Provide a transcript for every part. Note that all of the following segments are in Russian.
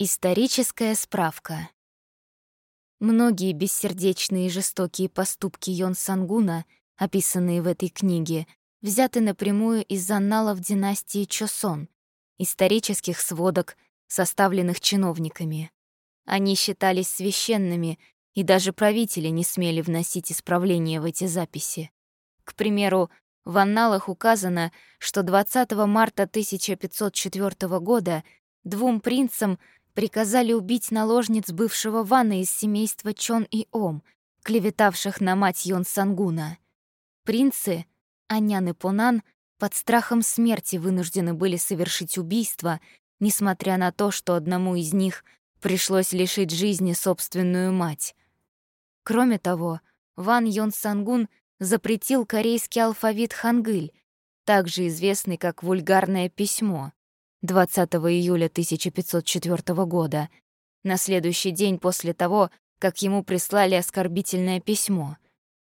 Историческая справка. Многие бессердечные и жестокие поступки Йон Сангуна, описанные в этой книге, взяты напрямую из анналов династии Чосон, исторических сводок, составленных чиновниками. Они считались священными, и даже правители не смели вносить исправления в эти записи. К примеру, в анналах указано, что 20 марта 1504 года двум принцам приказали убить наложниц бывшего Вана из семейства Чон и Ом, клеветавших на мать Йон Сангуна. Принцы, Анян и Понан, под страхом смерти вынуждены были совершить убийство, несмотря на то, что одному из них пришлось лишить жизни собственную мать. Кроме того, Ван Йон Сангун запретил корейский алфавит хангыль, также известный как вульгарное письмо, 20 июля 1504 года, на следующий день после того, как ему прислали оскорбительное письмо.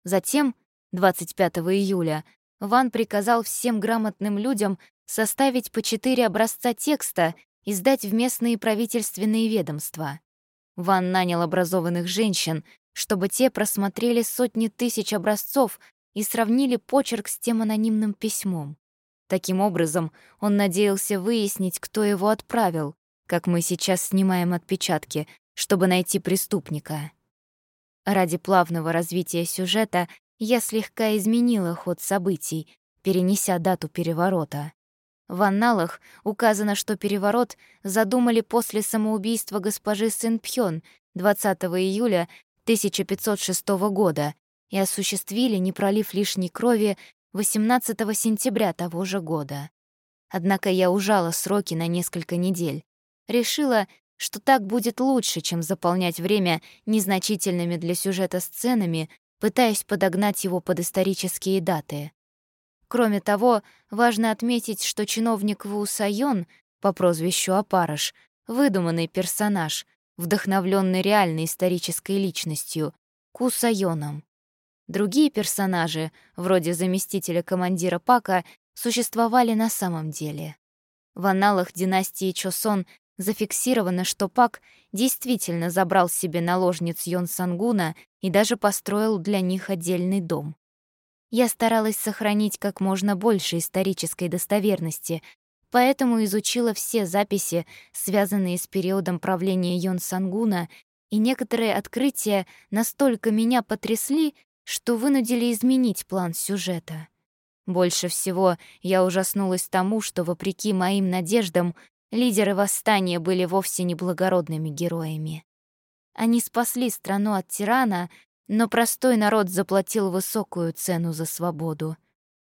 Затем, 25 июля, Ван приказал всем грамотным людям составить по четыре образца текста и сдать в местные правительственные ведомства. Ван нанял образованных женщин, чтобы те просмотрели сотни тысяч образцов и сравнили почерк с тем анонимным письмом. Таким образом, он надеялся выяснить, кто его отправил, как мы сейчас снимаем отпечатки, чтобы найти преступника. Ради плавного развития сюжета я слегка изменила ход событий, перенеся дату переворота. В анналах указано, что переворот задумали после самоубийства госпожи Сын Пхён 20 июля 1506 года и осуществили, не пролив лишней крови, 18 сентября того же года. Однако я ужала сроки на несколько недель. Решила, что так будет лучше, чем заполнять время незначительными для сюжета сценами, пытаясь подогнать его под исторические даты. Кроме того, важно отметить, что чиновник Ву Сайон по прозвищу Апарыш — выдуманный персонаж, вдохновленный реальной исторической личностью — Ку Сайоном. Другие персонажи, вроде заместителя командира Пака, существовали на самом деле. В аналах династии Чосон зафиксировано, что Пак действительно забрал себе наложниц Йон Сангуна и даже построил для них отдельный дом. Я старалась сохранить как можно больше исторической достоверности, поэтому изучила все записи, связанные с периодом правления Йон Сангуна, и некоторые открытия настолько меня потрясли, что вынудили изменить план сюжета. Больше всего я ужаснулась тому, что, вопреки моим надеждам, лидеры восстания были вовсе не благородными героями. Они спасли страну от тирана, но простой народ заплатил высокую цену за свободу.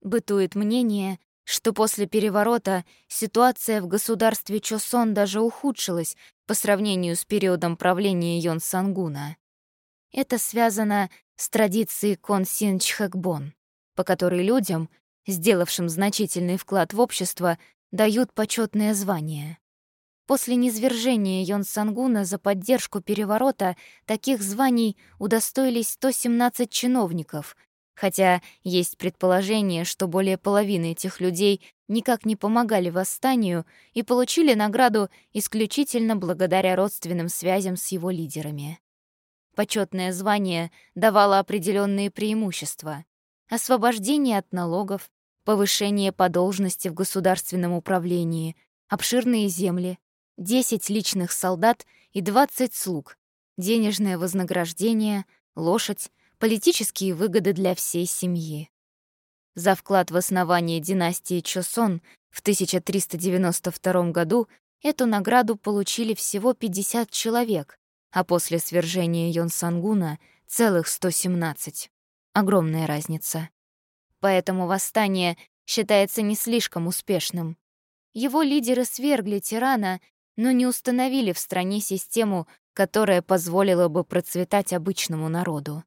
Бытует мнение, что после переворота ситуация в государстве Чосон даже ухудшилась по сравнению с периодом правления Йон Сангуна. Это связано с традицией Чхэкбон, по которой людям, сделавшим значительный вклад в общество, дают почетное звание. После низвержения Йон Сангуна за поддержку переворота таких званий удостоились 117 чиновников, хотя есть предположение, что более половины этих людей никак не помогали восстанию и получили награду исключительно благодаря родственным связям с его лидерами. Почетное звание давало определенные преимущества. Освобождение от налогов, повышение по должности в государственном управлении, обширные земли, 10 личных солдат и 20 слуг, денежное вознаграждение, лошадь, политические выгоды для всей семьи. За вклад в основание династии Чосон в 1392 году эту награду получили всего 50 человек, а после свержения Йон Сангуна — целых 117. Огромная разница. Поэтому восстание считается не слишком успешным. Его лидеры свергли тирана, но не установили в стране систему, которая позволила бы процветать обычному народу.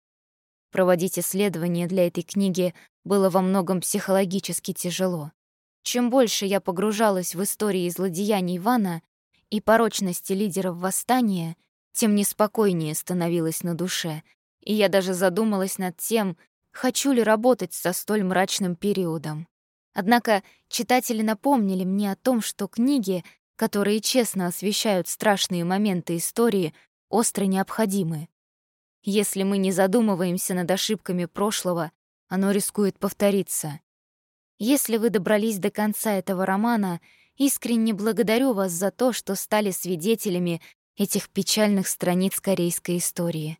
Проводить исследования для этой книги было во многом психологически тяжело. Чем больше я погружалась в истории злодеяний Ивана и порочности лидеров восстания — тем неспокойнее становилось на душе, и я даже задумалась над тем, хочу ли работать со столь мрачным периодом. Однако читатели напомнили мне о том, что книги, которые честно освещают страшные моменты истории, остро необходимы. Если мы не задумываемся над ошибками прошлого, оно рискует повториться. Если вы добрались до конца этого романа, искренне благодарю вас за то, что стали свидетелями этих печальных страниц корейской истории.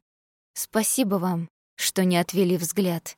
Спасибо вам, что не отвели взгляд.